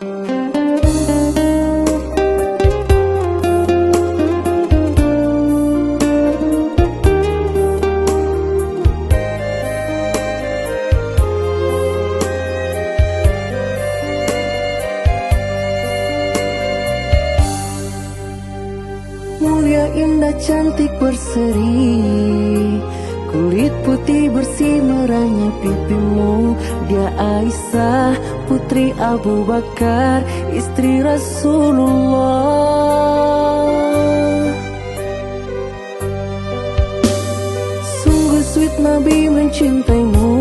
Mulia indah cantik berseri Kulit putih bersih merahnya pipimu. Dia Aisyah putri Abu Bakar Istri Rasulullah. Sungguh sweet Nabi mencintaimu.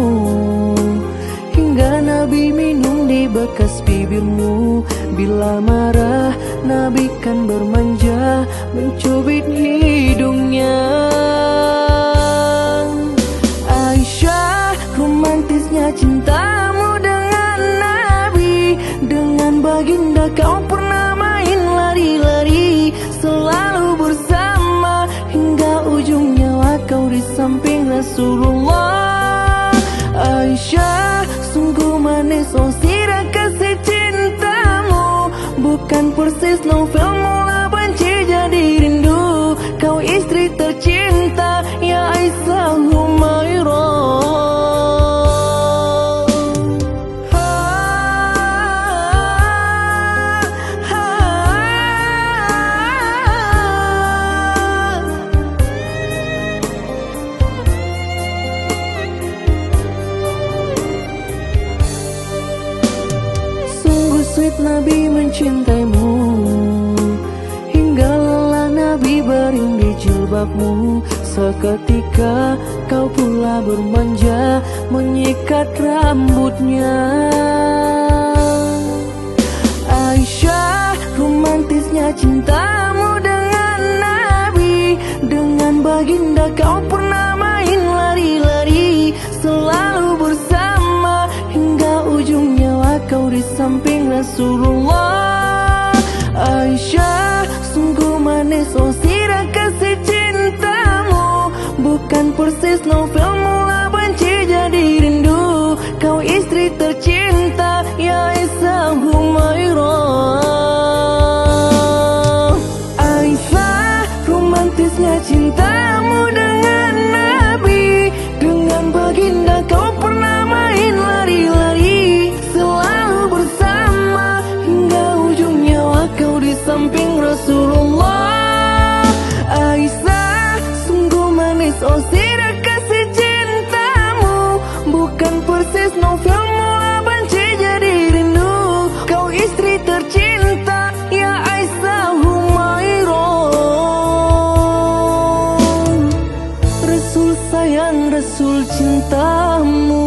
Hingga Nabi minum di bekas bibirmu. Bila marah Nabi kan bermanja Mencubit hidungnya Aisyah sungguh manis oh sirah kasih cintamu. Bukan persis novel mula benci jadi rindu. Kau istri tercinta ya Aisyah sweet Nabi mencintaimu. Hingga lelah Nabi baring di jilbabmu. Seketika kau pula bermanja Menyikat rambutnya. Aisyah romantisnya cintamu dengan Nabi. Dengan baginda kau pernah Rasulullah. Aisyah sungguh manis. Oh sirah kasih cintamu. Bukan persis novel mula benci jadi rindu. Kau istri tercinta ya Aisyah Humairah. Aisyah romantisnya cintamu samping Rasulullah. Aisyah sungguh manis. Oh sirah kasih cintamu. Bukan persis novel mula benci jadi rindu. Kau istri tercinta ya Aisyah Humairah Rasul sayang Rasul cintamu